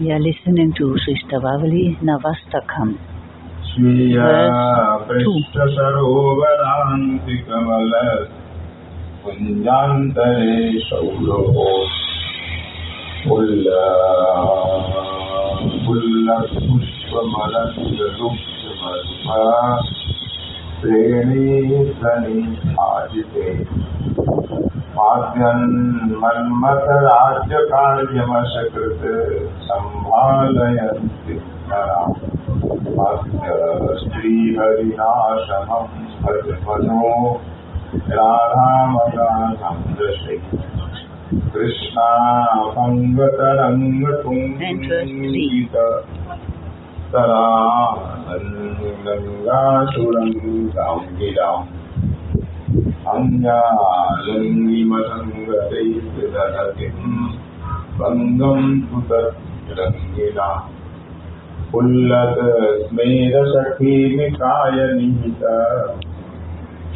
We are listening to Sri Stavavali Navastakam. Shriya Kamalas Kunjantare Ulla Ulla Preni Sani Ajite आद्यन्मन्मथराज्यकार्यमशकृत सम्भालयन्ति अद्य श्रीहरिनाशमं स्मजो राधामदानं दशि कृष्णाभङ्गतरङ्गतुङ्गीत तरानङ्गासुरङ्गाङ्गिराम् अन्यालङ्गिमसङ्गतैस्तदतिम् भङ्गम् तु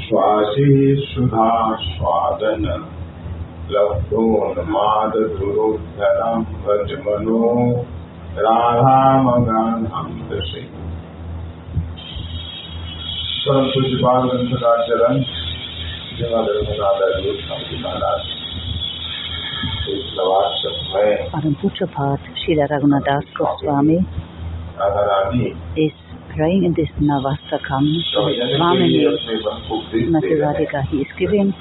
श्वासी सुधा स्वादन। लब्धोन्मादधुरोद्धरम् व्रजमनो मनो। परम चरण Param Puchapat, Srila Raghunadas Goswami is praying in this Navastakam to Swamini Mathiradika. He is giving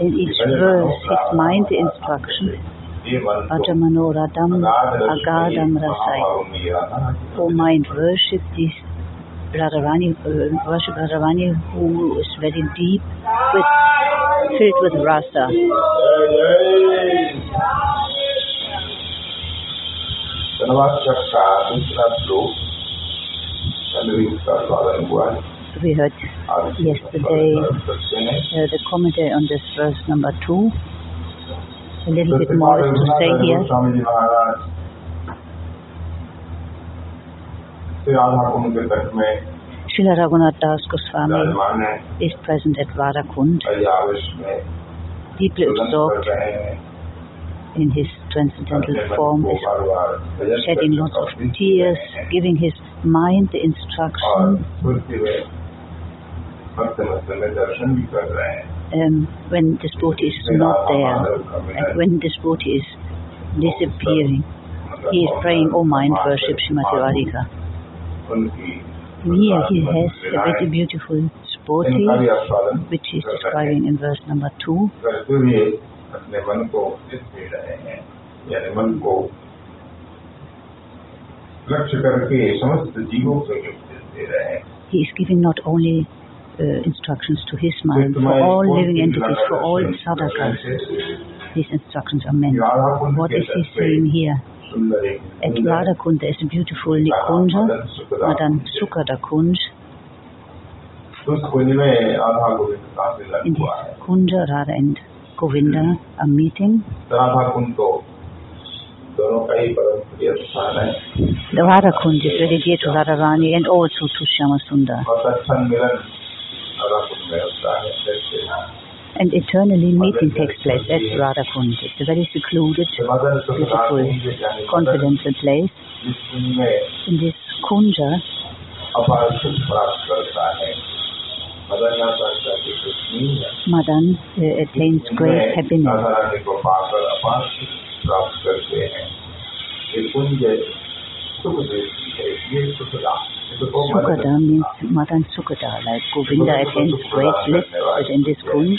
in each verse his mind instruction Ajamanoradam Agadam Rasai. O mind, worship these Radharani, uh, Radharani who is very deep, with, filled with rasa. We heard yesterday uh, the commentary on this verse number two. A little bit more to say here. When Raghunath Das Goswami is present at Radhakund, deeply absorbed in his transcendental form, is shedding lots of tears, giving his mind the instruction. Um, when this is not there, and when this devotee is disappearing, he is praying, O oh mind, worship Srimati Radhika. Here he has a very beautiful sporty, which he is describing in verse number 2. He is giving not only uh, instructions to his mind for all living entities, for all sadhakas. These instructions are meant. What is he saying here? Et Kunde ist is beautiful Nikunja, Madan Sukada Kunj. In this Kunja, Radha and Govinda are meeting. The Radha Kund is very dear to Radharani and also to Shyamasundar. and eternally meeting takes place at Radhakund. It's a very secluded, beautiful, confidential place. In this kunja, Madan uh, attains great happiness. Sukhada means Madan Sukhada, like Govinda attains great bliss within this kunj.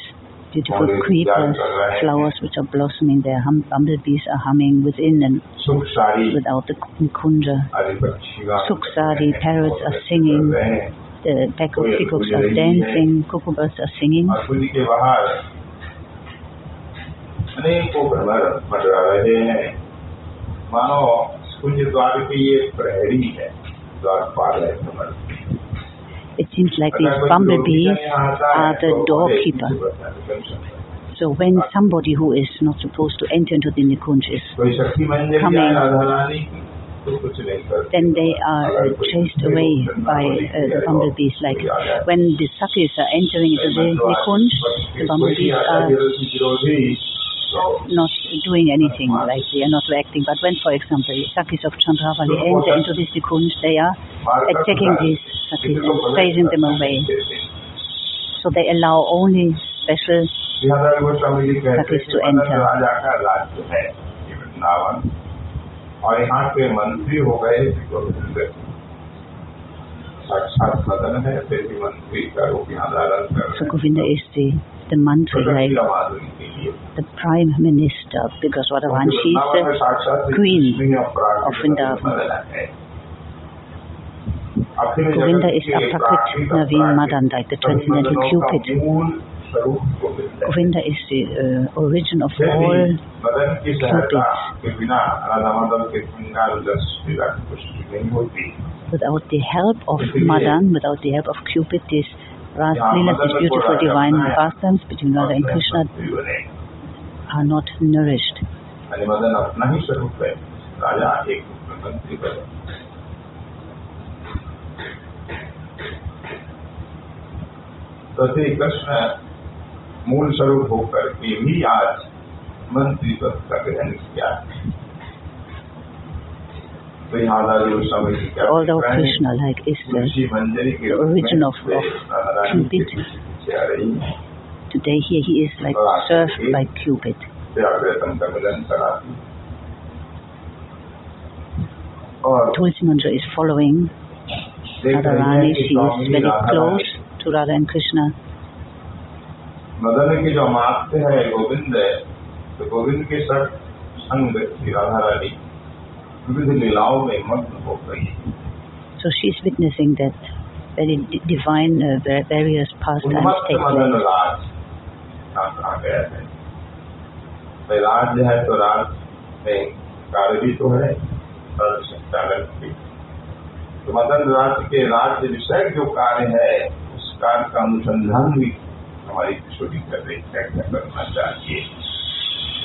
beautiful creepers, flowers which are blossoming there. Hum, bumblebees are humming within and सुख सारी without the Nikunja. आदि पक्षीगण Suksari, parrots are singing, कर रहे हैं। the peacock- peacocks are dancing, cuckoo birds are singing. और कुंज के बाहर अनेकों भ्रमर मंडरा रहे हैं मानो कुंज द्वार की ये प्रहरी है द्वारपाल है भ्रमर it seems like these bumblebees are the doorkeeper. So when somebody who is not supposed to enter into the Nikunj is coming, then they are chased away by uh, the bumblebees. Like when the suckers are entering into the Nikunj, the bumblebees are not doing anything, like they are not reacting. But when, for example, Sakis of Chandravali enter into this Nikunj, they are attacking these Sakis and chasing them away. So they allow only special Sakis to enter. राजा का राज्य है ये वृंदावन और यहाँ के मंत्री हो गए गोविंद साक्षात मदन है फिर भी मंत्री का रूप यहाँ धारण कर So Govinda is the mantra like the prime minister because what she is the queen of Vrindavan. Govinda is a Aprakrit Navin Madan, like the transcendental Cupid. Govinda is the uh, origin of all Cupids. Without the help of Madan, without the help of Cupid, this Ras Leela, these beautiful divine pastimes between Radha and Krishna are not nourished. ही है तो श्री कृष्ण मूल स्वरूप होकर के भी आज मंत्री पद का ग्रहण किया All Although Krishna, like is the, uh, origin of, Cupid, today here he is like served by Cupid. Tulsi Manjari is following Radharani, she is very close to Radha and Krishna. Madan के जो माते हैं गोविंद है तो गोविंद के साथ संग विविध लीलाओं में मग्न हो गई So she is witnessing that very divine, uh, various pastimes take place. कहाँ गया है है तो राज में कार्य भी तो है राज संचालन भी तो मदन राज के राज्य विषय जो कार्य है उस कार्य का अनुसंधान भी हमारी किशोरी कर रही है करना चाहिए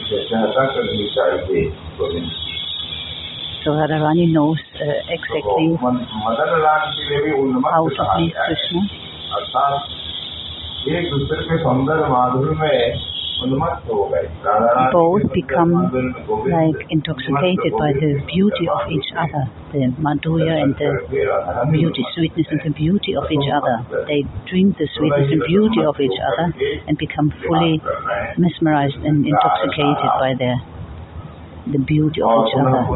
उसे सहायता करनी चाहिए Govind so Radharani knows uh, exactly how to please Krishna. Both become like intoxicated by the beauty of each other, the madhurya and the beauty, sweetness and the beauty of each other. They drink the sweetness and beauty of each other and become fully mesmerized and intoxicated by their the beauty of each other.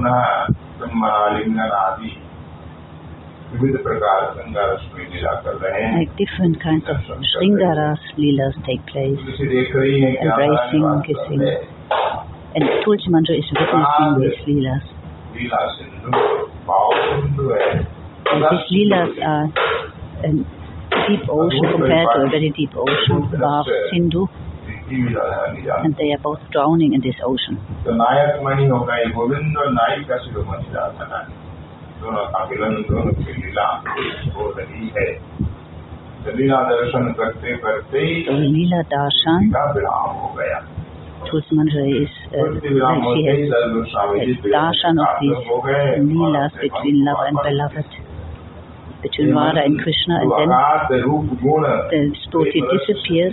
Like different kinds of Shringaras, Leelas take place, embracing, kissing. And Tulsi Manjari is witnessing these Leelas. And these Leelas are a deep ocean compared to a very deep ocean of Sindhu and they are both drowning in this ocean. So Lila Darshan Tulsi Manjari is uh, like she has darshan of these Leelas between love and beloved between Radha and Krishna and then the stuti disappears.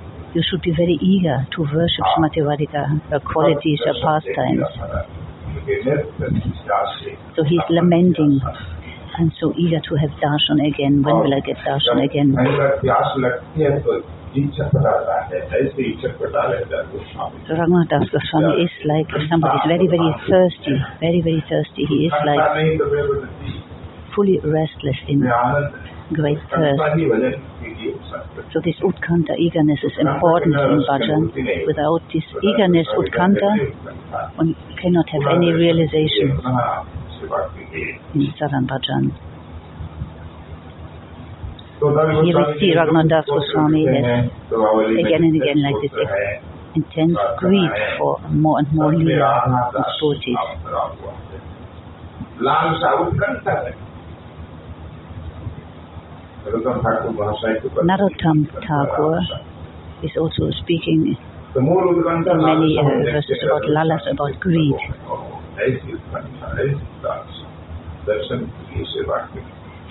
you should be very eager to worship ah. Srimati Radhika, her qualities, her pastimes. So he's lamenting, I'm so eager to have darshan again, when will I get darshan again? So Raghunath Goswami is like, if somebody is very, very thirsty, very, very thirsty, he is like fully restless in great thirst. So this Utkanta eagerness is important in bhajan. Without this eagerness, Utkanta, one cannot have any realization in sadhan bhajan. Here we see Raghunath Goswami has again and again like this intense greed for more and more lila and devotees. Narottam Thakur is also speaking many uh, verses about lalas, about greed.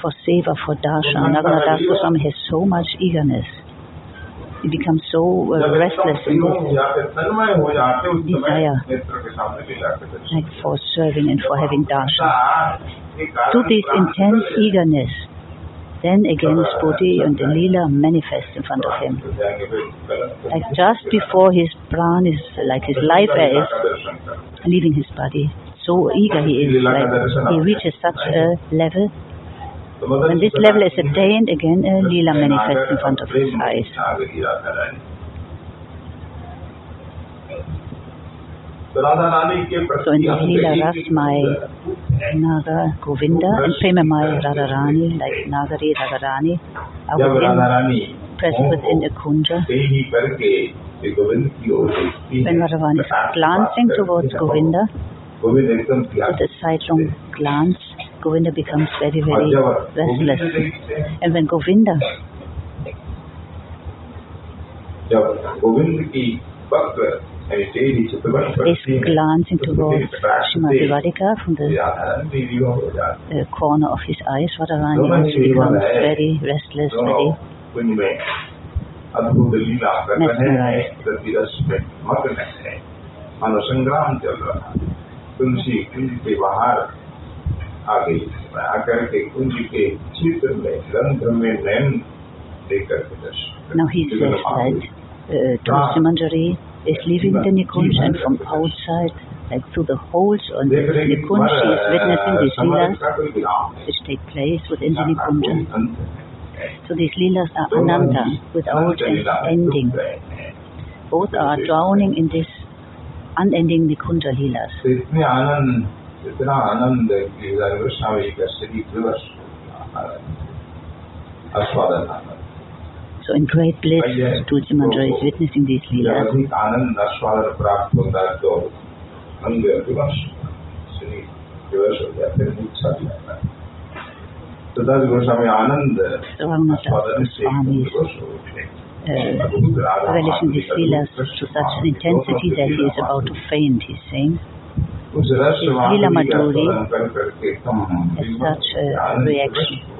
For seva, for darshan, Raghunath Das Goswami has so much eagerness. He becomes so uh, restless in this desire, like for serving and for having darshan. To this intense eagerness, then again his body and the lila manifest in front of him. Like just before his pran is, like his life air is leaving his body. So eager he is, like he reaches such a level. When this level is attained, again a lila manifests in front of his eyes. So in this Leela Rasmai, Naga, Govinda, and Premamai Radharani, like Nagari, Radharani, are जब Radha within, Rani present within a kunja. से ही करके ये गोविंद की ओर देखती When है, Radharani is Prakash glancing प्राप्त towards करती है, Govinda, गोविंद एकदम त्याग with a sidelong glance, Govinda becomes very, और very जब restless. गोविंद देखते हैं, And when Govinda जब गोविंद की वक्त यानी तेरी चितवन is करती है, glancing तो towards उसके प्रकाश Srimati से Radhika from the Radha Rani भी हो जाती है। uh, corner of his eyes, Radharani दोनों also ही becomes जीवन है। very restless, दोनों very कुंज में अद्भुत लीला कर रहे हैं Mesmerized. प्रति रस में मग्न है मानो संग्राम चल रहा है तुलसी कुंज के बाहर आ गई आकर के कुंज के चित्र में रंध्र में नैन देकर के दर्शन Now he says that uh, Tulsi Manjari is leaving the nikunj and from outside, like through the holes on the nikunj, she is witnessing these leelas which take place within the nikunj. So these leelas are ananda, without an ending. Both are drowning in this unending Nikunja leelas. Aswadananda. So in great bliss, Tulsi Manjari is witnessing these Leela. So that's Goswami is So Swami uh, relishing uh, these Leelas to such an intensity that he is about to faint, he is saying. His Leela Madhuri. Is such a reaction.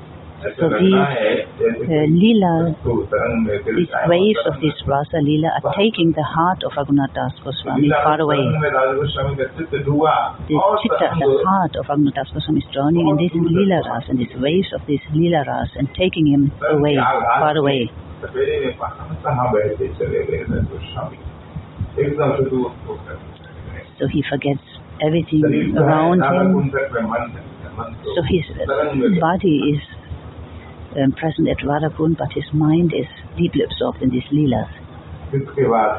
So these uh, lila, these waves of this rasa lila are taking the heart of Raghunath Das Goswami far away. The chitta, the heart of Raghunath Das Goswami is drowning in this lila ras and these waves of this lila ras and taking him away, far away. So he forgets everything around him. So his body is um, present at Radhakund, but his mind is deeply absorbed in these Leelas. इसके बाद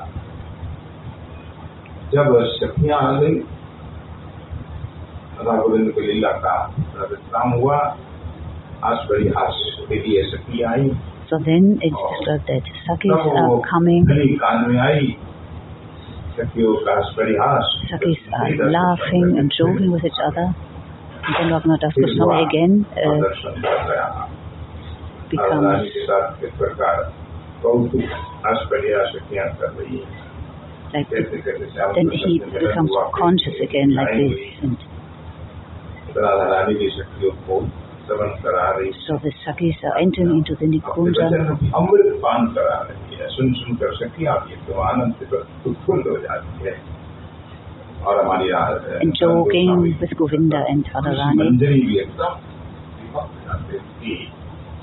जब सखियां आ गई राधा गोविंद की लीला का विश्राम हुआ आज बड़ी हास के लिए सखी आई So then it's described that Sakis तब वो are coming, गली कान में आई सखियों का परिहास Sakis are laughing and joking with each other. And then Raghunath Das Goswami again uh, practicamos. Like then he becomes conscious again like this. And so the Sakis are entering into the Nikunja. And joking with Govinda and Radharani.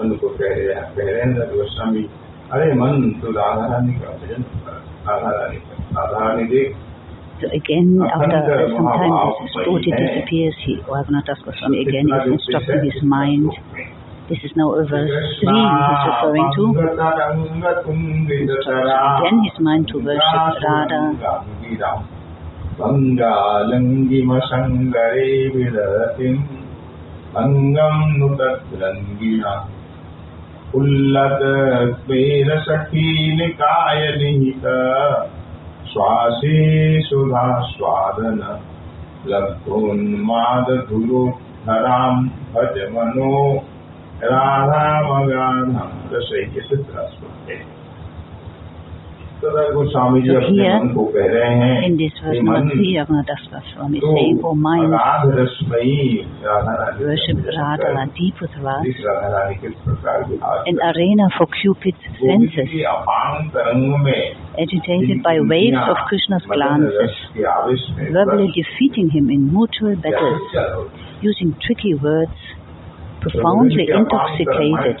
मन को गोस्वामी अरे मन तो राधा रानी का भजन राधा रानी राधा रानी देख So again, after some time, his devotee disappears. He, Raghunath Das Goswami again is instructing his mind. This is now a verse 3 he's referring to. Again his mind to worship Radha. अङ्गालङ्गिमशङ्करे विदधतिम् अङ्गम् नु तद्रङ्गिणा उल्लत स्वेन सखी निकाय निहित श्वासे सुधा स्वादन लब्धोन्माद धुरो धराम भज मनो राधा मगाधा रसय चित्र Here, in this verse number 3, Raghunath Das Goswami is saying, O mind, worship Radharani, deep with Radha, an arena for Cupid's senses, agitated by waves of Krishna's glances, verbally defeating him in mutual battles, using tricky words, profoundly intoxicated.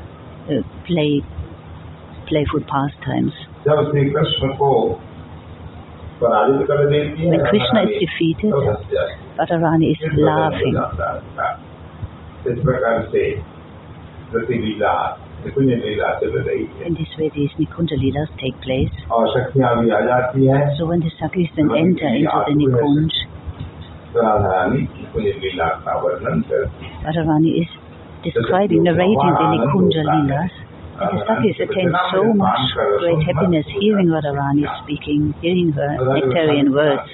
uh, play playful pastimes. When Krishna is defeated, Radharani is laughing. In this way, these Nikunja Leelas take place. So when the Sakis then enter into the Nikunj, Radharani is describing the radiant in the Sakis attain so much great happiness. hearing Radharani speaking, hearing her nectarian words.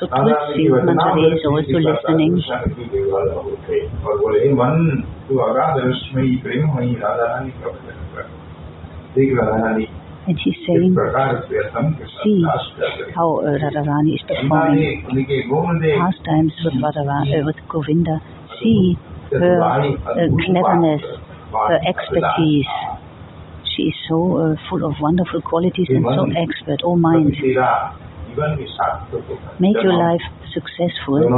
So Tulsi Manjari is also listening. Take Radharani. And she's saying, see how uh, Radharani is performing pastimes with, Radharani, uh, with Govinda. See her uh, cleverness, her expertise. She is so uh, full of wonderful qualities and so expert, all oh minds. Make your life successful and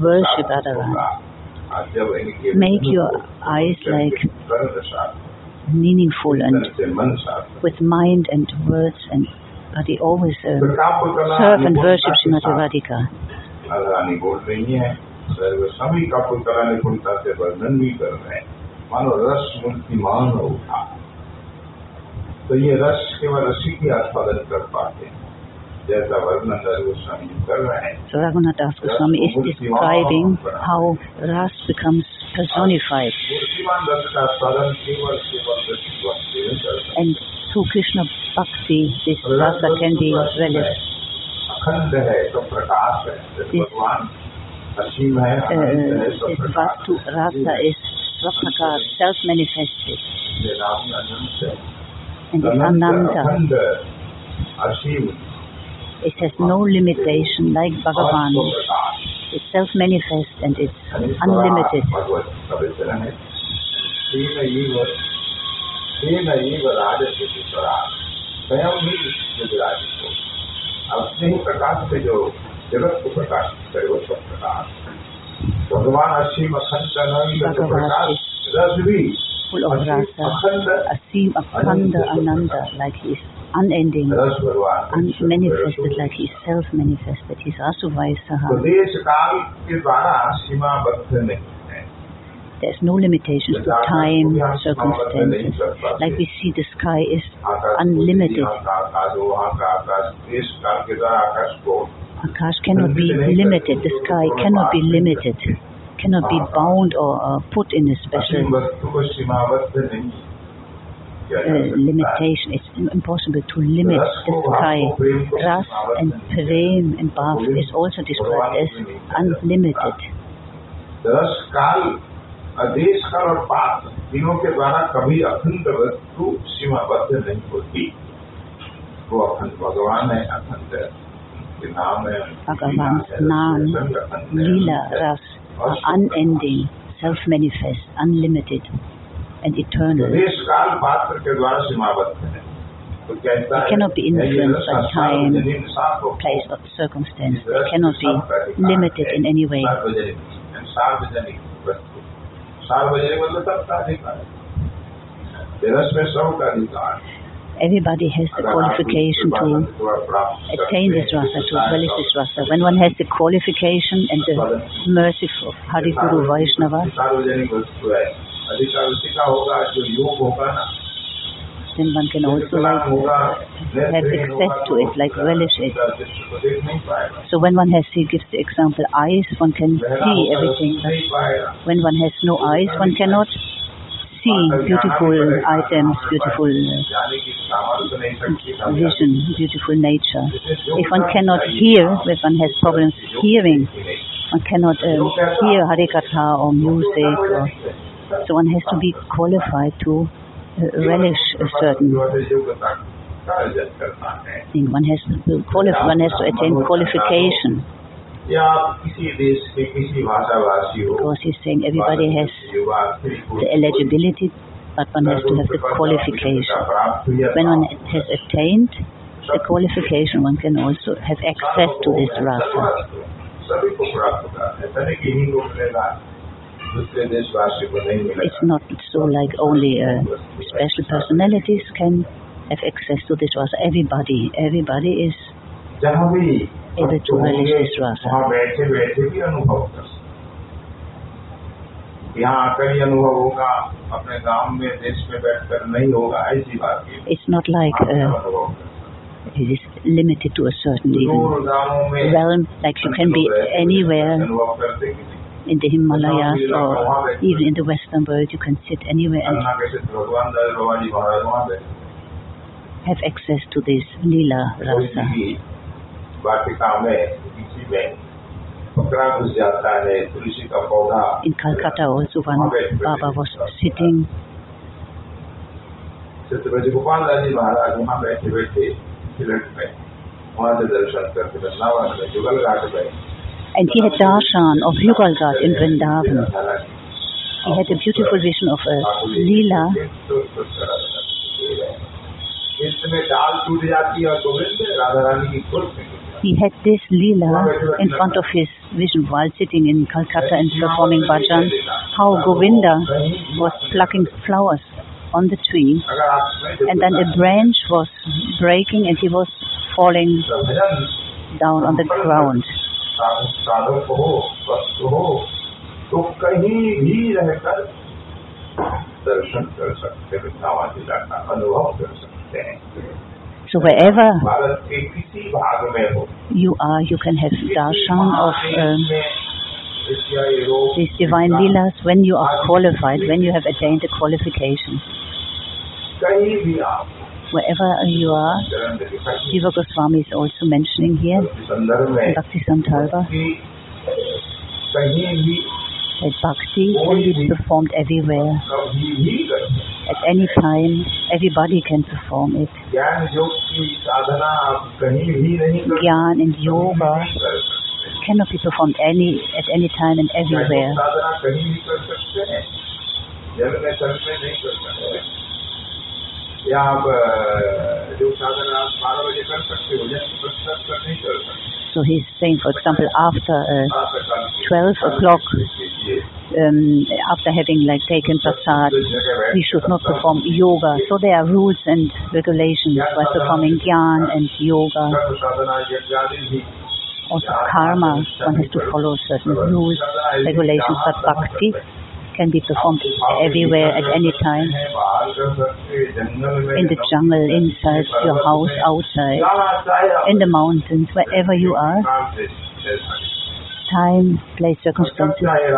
worship Radharani. Make your eyes like meaningful and तन से मन सार्थक। with mind and words and but he always uh, तो काव्य कला serve and निपुणता worship के Srimati साथ Radhika. राधारानी बोल रही है सर्व सभी काव्य कला निपुणता से वर्णन भी कर रहे हैं मानो रस मूर्तिमान उठा तो ये रस केवल रसी की आस्वादन कर पाते हैं जैसा वर्णन नर गोस्वामी जी कर रहे हैं So Raghunath Das Goswami is describing how Ras becomes personified. And through Krishna Bhakti, this rasa can be realized. This, uh, this Vastu Rasa is Svapnakar, self-manifested. And the Ananda, it has no limitation like Bhagavan. और प्रकाश It's self-manifest and it's यानी unlimited. स्वराट भगवत पवित्र है तेन एव तेन एव राजस्य स्वराट स्वयं ही विराजित हो अपने ही प्रकाश से जो जगत को प्रकाशित करे वो सब प्रकाश भगवान असीम अखंड अनंत जो भगवान प्रकाश रस भी full of rasa, a sea of akhanda ananda, like he is unending, unmanifested, like he is self-manifested. His asuvaya saha. There's no limitations to time, circumstances. Like we see, the sky is unlimited. Akash cannot be limited. The sky cannot be limited cannot be bound or uh, put in a special uh, limitation. It's impossible to limit the sky. Ras and Prem and Bhav is also described as unlimited. दस काल आदेश काल और पात तीनों के द्वारा कभी अखंड वस्तु सीमाबद्ध नहीं होती वो अखंड भगवान है अखंड के नाम है Bhagavan's Naam, Lila, Ras are unending, self-manifest, unlimited, and eternal. It cannot be influenced by time, place, or circumstance. It cannot be limited in any way. Everybody has the qualification to attain this rasa, to relish this rasa. When one has the qualification and the mercy of Hari Guru Vaishnava, then one can also like have access to it, like relish it. So when one has, he gives the example, eyes, one can see everything. When one has no eyes, one cannot see beautiful items, beautiful uh, vision, beautiful nature. If one cannot hear, if one has problems hearing, one cannot uh, hear Harikatha or music. Or, so one has to be qualified to uh, relish a certain thing. One has to qualify, one has to attain qualification. Because he's saying everybody has the eligibility, but one has to have the qualification. When one has attained the qualification, one can also have access to this rasa. It's not so like only uh, special personalities can have access to this rasa. Everybody, everybody is able to relish this rasa. बैठे बैठे भी अनुभव कर यहाँ आकर ही अनुभव होगा अपने गांव में देश में बैठकर नहीं होगा ऐसी बात है It's not like uh, it is limited to a certain even दूर गांवों में realm, like you can be anywhere अनुभव करते कि नहीं in the Himalayas or even in the Western world, you can sit anywhere and अन्ना के सिद्ध भगवान दास बाबा जी महाराज वहाँ गए have access to this lila कोई rasa. भी वाटिका में किसी में पकड़ा घुस जाता है तुलसी का पौधा In Calcutta also one Baba was sitting सिद्ध ब्रज गोपाल दास जी महाराज वहाँ बैठे बैठे सिलट में वहाँ से दर्शन करके वृंदावन में जुगल घाट गए and he had darshan of Yugalgat in Vrindavan. He had a beautiful vision of a lila इसमें डाल टूट जाती है और गोविंद राधा रानी की खुद में गिर जाती He had this lila in front of his vision while sitting in Calcutta and performing bhajan, how Govinda was plucking flowers on the tree है। अगर आप नहीं and then a branch was breaking and he was falling तो भजन down on the ground. साधु साधक हो भक्त हो तो कहीं भी रहकर दर्शन कर सकते हैं वृंदावन जिला का अनुभव कर सकते हैं So wherever you are, you can have darshan of um, these divine lilas when you are qualified, when you have attained a qualification. Wherever you are, Jiva Goswami is also mentioning here, Bhakti Sandarbha. कि कहीं भी that bhakti can be performed everywhere. कभी भी कर सकते हैं। At any time, everybody can perform it. ज्ञान योग की साधना आप कहीं भी नहीं कर Gyan and yoga कर सकते cannot be performed any at any time and everywhere. साधना कहीं भी कर सकते हैं जल में तल में नहीं कर सकते या आप अ, जो साधना आप बारह बजे कर सकते हो जैसे प्रस्तुत कर नहीं कर सकते So he's saying, for example, after uh, आप सकाल की 12 o'clock, कीजिए। um, after having like taken prasad, we should not perform yoga. So there are rules and regulations by performing jnana and yoga. Also karma, one has to follow certain rules, regulations, but bhakti can be performed everywhere at any time. In the jungle, inside your house, outside, in the mountains, wherever you are time, place, circumstances are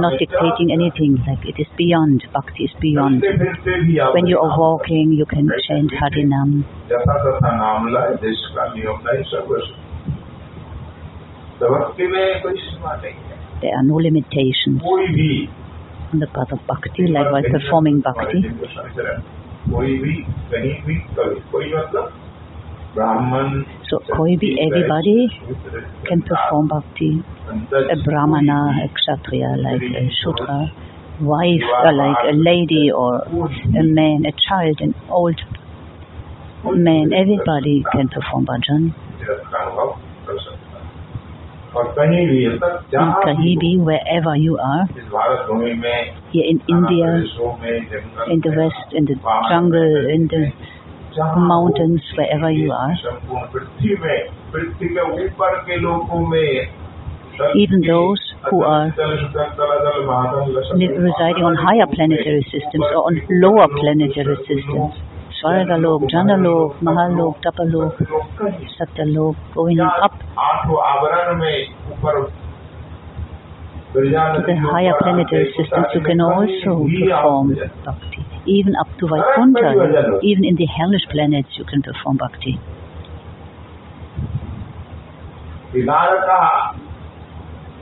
not dictating anything. Like it is beyond, bhakti is beyond. When you are walking, you can chant Harinam. There are no limitations on the path of bhakti, like performing bhakti. कोई भी कहीं भी कभी कोई मतलब ब्राह्मण So, koi bhi, everybody can perform Bhakti. A Brahmana, a Kshatriya, like a Shudra, wife, or like a lady or a man, a child, an old man, everybody can perform bhajan. का अनुभव कर सकता है और कहीं भी तक And जहाँ kahi bhi, wherever you are, इस भारत भूमि में here in India, प्रदेशों में जंगल in the में, west, in the jungle, in the जहाँ mountains, wherever you are. Even those who are residing on higher planetary systems or on lower planetary systems. Swargalok, Janalok, Mahalok, Tapalok, Satyalok, going up to the higher planetary systems, you can also perform bhakti. Even up to Vaikuntha, even in the hellish planets, you can perform bhakti. विनार का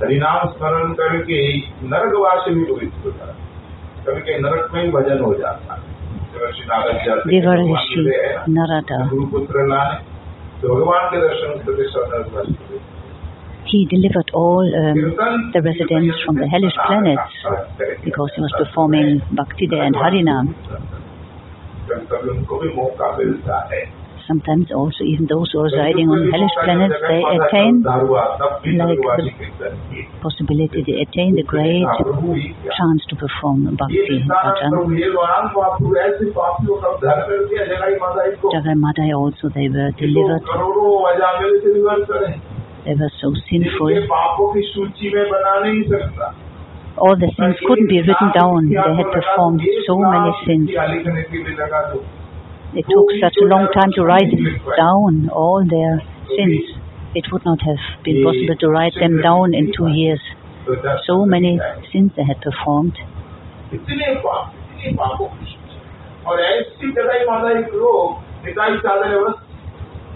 हरिनाम स्मरण करके नरकवासी भी पवित्र होता है कभी कभी नरक में ही भजन हो जाता है हैं, हैं गुरुपुत्र लाने तो भगवान के दर्शन करके he delivered all um, the residents from the hellish planets because he was performing Bhaktida and Harinam. Sometimes also even those who are residing on hellish planets, they attain like the possibility, they attain the great chance to perform Bhakti Bhajan. Jagai Madai also, they were delivered they were so sinful. All the sins couldn't be written down. They had performed so many sins. It took such a long time to write down all their sins. It would not have been possible to write them down in two years. So many sins they had performed.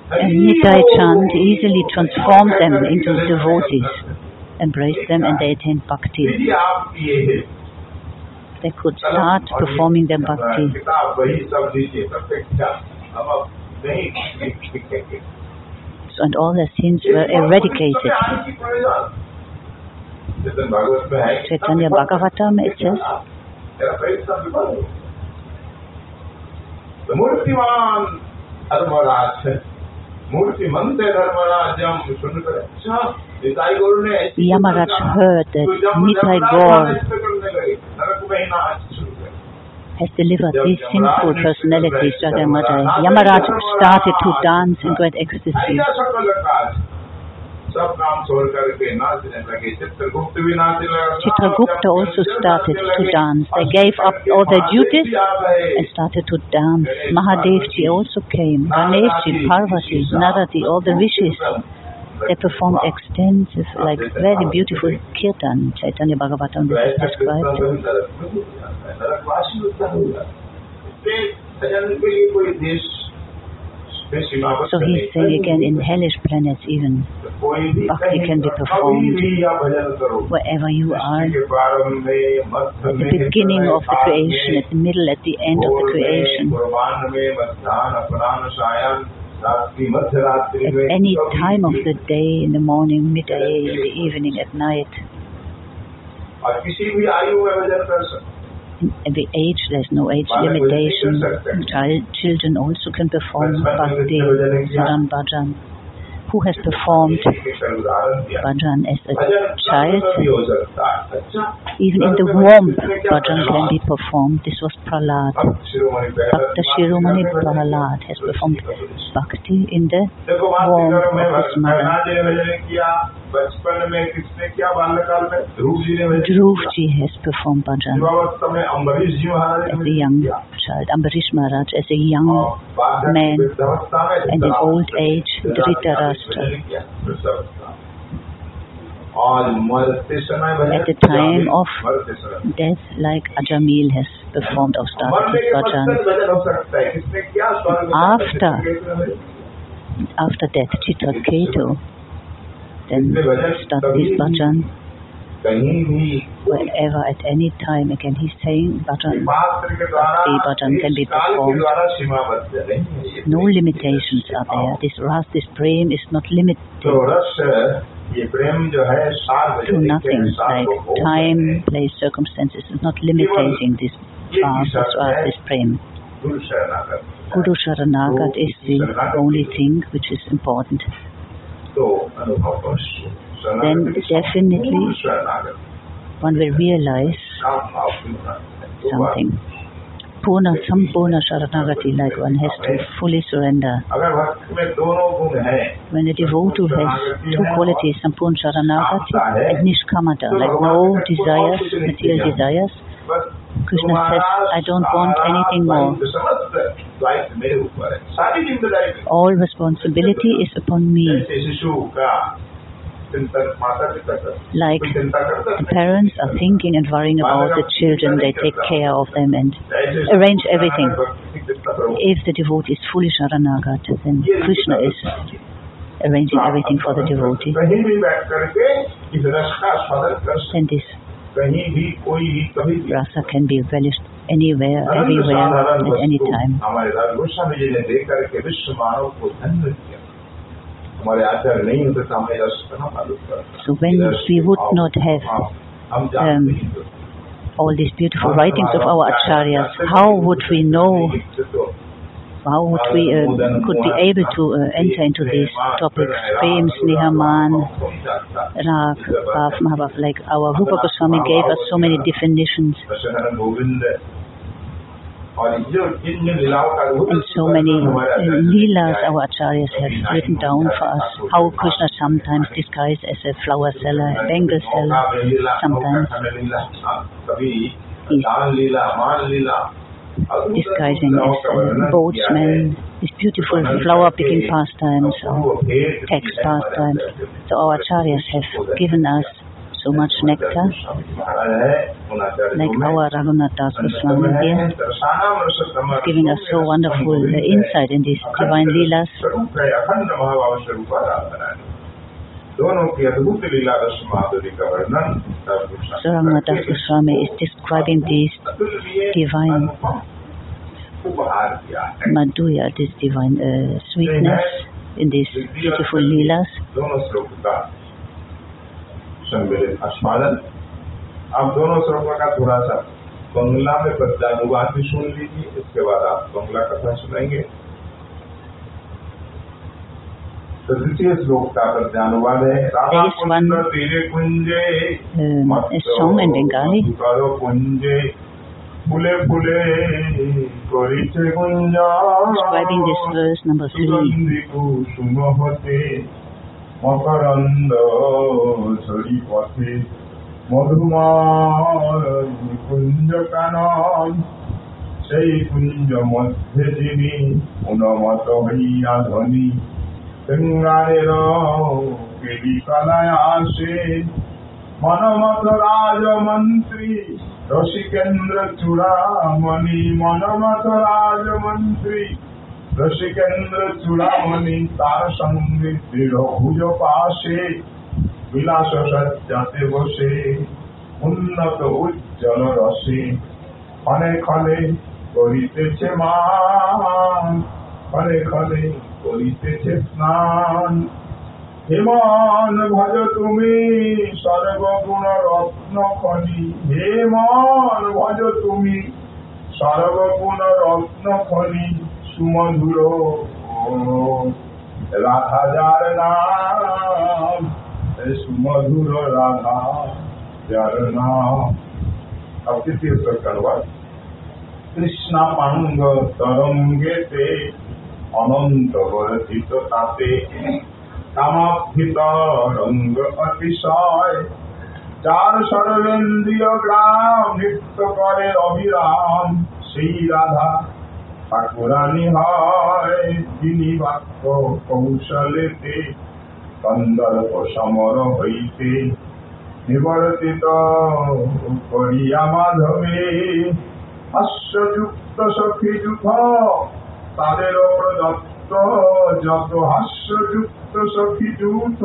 And Nitai Chand easily transformed them into devotees, embraced them and they attained bhakti. They could start performing their bhakti. So, and all their sins were eradicated. Chaitanya Bhagavatam it says, the Murtiman Yamaraj heard that Nitai Gaur has delivered these sinful personalities, Jagamata. Yamaraj started to dance in great ecstasy. ऐसा सकल काज सब काम छोड़ करके नाचने लगे चित्रगुप्त भी नाचने लगा Chitragupta also started to dance. They gave up all their duties and started to dance. Mahadevji also came. Ganeshji, Parvati, Narati, all the rishis. They performed extensive, like very beautiful kirtan. Chaitanya Bhagavatam this is described. नरकवासी So he's saying again, in hellish planets even. Bhakti can be performed wherever you are. At the beginning of the creation, at the middle, at the end of the creation. At any time of the day, in the morning, midday, in the evening, at night the age, there's no age limitation. Child, children also can perform bhakti, saram bhajan who has performed bhajan as a child. Even in the womb, bhajan can be performed. This was Prahlad. Bhakta Shiromani Prahlad has performed bhakti in the womb of his mother. Dhruv ji has performed bhajan as a young child. Ambarish Maharaj as a young man and in old age, Dhritarashtra at the time of death, like Ajamil has performed or started bhajan. After, after death, Chitta Ketu, then start his bhajan wherever at any time again he's saying button the button can be performed. No limitations are there. This ras this prem is not limited to nothing like time place circumstances is not limiting this ras this ras this prem Guru Sharanagat is the only thing which is important then definitely one will realize something. Puna, Sampurna Sharanagati, like one has to fully surrender. When the devotee has two qualities, Sampurna Sharanagati and Nishkamata, like no desires, material desires, Krishna says, I don't want anything more. All responsibility is upon me. Like the parents are thinking and worrying about the children, they take care of them and arrange everything. If the devotee is fully Sharanagata, then Krishna is arranging everything for the devotee. Then this rasa can be relished anywhere, everywhere, at any time. So when we would not have um, all these beautiful writings of our acharyas, how would we know? How would we could be able to uh, enter into these topics? Prem, Snehaman, Rag, Bhav, like our Rupa Goswami gave us so many definitions. And so many uh, lilas our acharyas have written down for us, how Krishna sometimes disguised as a flower seller, a bangle seller, sometimes disguising as a boatsman, this beautiful flower picking pastimes or text pastimes. So our acharyas have given us so much nectar, like our Raghunath Das Goswami here, is giving us so wonderful uh, insight in these divine leelas. So Raghunath Das Goswami is describing these divine madhurya, this divine uh, sweetness in these beautiful leelas. सम्मिलित आस्वादन अब दोनों श्लोकों का थोड़ा सा बंगला में पद्यानुवाद भी सुन लीजिए इसके बाद आप बंगला कथा सुनेंगे तो द्वितीय श्लोक का पद्यानुवाद है is one- कुंज तेरे कुंजे Um, a song in Bengali. কর মকরন্দ ঝরি পথে মধুময় কুঞ্জ কানন সেই কুঞ্জ মধ্যে যিনি উন্মত হইয়া ধনী সিঙ্গারের কেলি কলায় আসে। মনমত রাজমন্ত্রী রসিকেন্দ্র চূড়ামণি মনমত রাজমন্ত্রী রসিকেন্দ্র চূড়ামণি, তার সঙ্গে দৃঢ় ভুজ পাশে, বিলাস সজ্জাতে বসে, উন্নত উজ্জ্বল রসে, ক্ষণে ক্ষণে করিতেছে মান, ক্ষণে ক্ষণে করিতেছে স্নান। হেমন ভজ তুমি, সর্বগুণ রত্ন খনি। হেমন ভজ তুমি, সর্বগুণ রত্ন খনি। সুমধুর রাধা যার নাম। সুমধুর রাধা যার নাম। তৃতীয় সরকার কৃষ্ণা পাঙ্গ তরঙ্গেতে অনন্ত বর্ধিত তাতে কামাভিত রঙ্গ অতিশয়। যার সর্বেন্দ্রীয় গ্রাম নৃত্য করে অবিরাম। সেই রাধা ঠাকুরানি হয় যিনি বাক্য কৌশলেতে কন্দর্প সমর হইতে। নিবর্তিত করিয়া মাধবে, হাস্যযুক্ত সখী যুগ তাদের প্রদত্ত যত হাস্যযুক্ত সখী যুথ,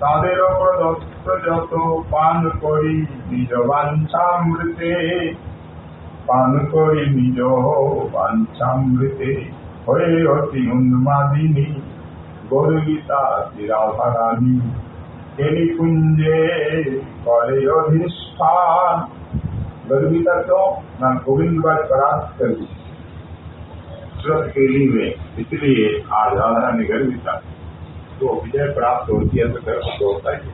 তাদের প্রদত্ত যত পান করি, নিজ বাঞ্ছামৃতে পান করি নিজ বাঞ্ছামৃতে হয়ে অতি উন্মাদিনী গর্বিতা রাধারানী तेरी कुंजे करे अधिष्ठान गर्विता क्यों ना गोविंद का परास्त कर दी सूरत केली में इसलिए आज राधा ने गर्विता तो विजय प्राप्त होती है तो गर्व तो होता ही है।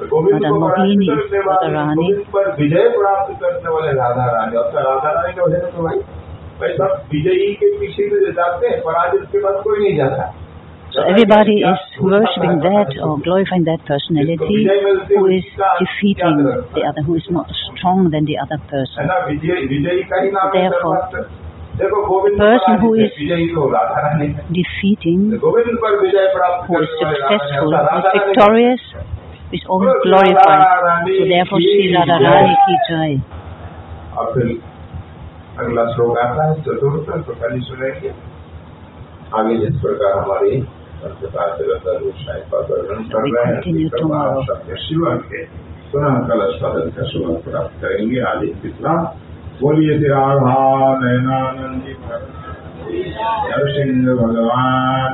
को पराजित Mohini is करने वाले, Radharani. गोविंद पर विजय प्राप्त करने वाले राधा रानी और तो राधा रानी का भजन तो भाई भाई सब विजयी के पीछे तो जाते हैं पराजित के बाद कोई नहीं जाता so everybody is worshipping that or glorifying that personality who is defeating the other, who is more strong than the other है person. ना विजय विजयी का ही नाम है Therefore, सर्वत्र। देखो गोविंद person who पराजित है, is विजयी तो राधा रानी है Defeating, गोविंद पर विजय प्राप्त who is करने वाले Radha successful, Rani, who is Radha Rani victorious, is always glorified. So therefore Sri Radha Rani ki jai. अगला श्लोक आता है चतुर्थ तो पहले सुनेंगे आगे जिस प्रकार हमारी कल स्वागत का शुभ प्राप्त करेंगे। आज एक बोलिए तिराधा नयनानंदी। नरसिंह भगवान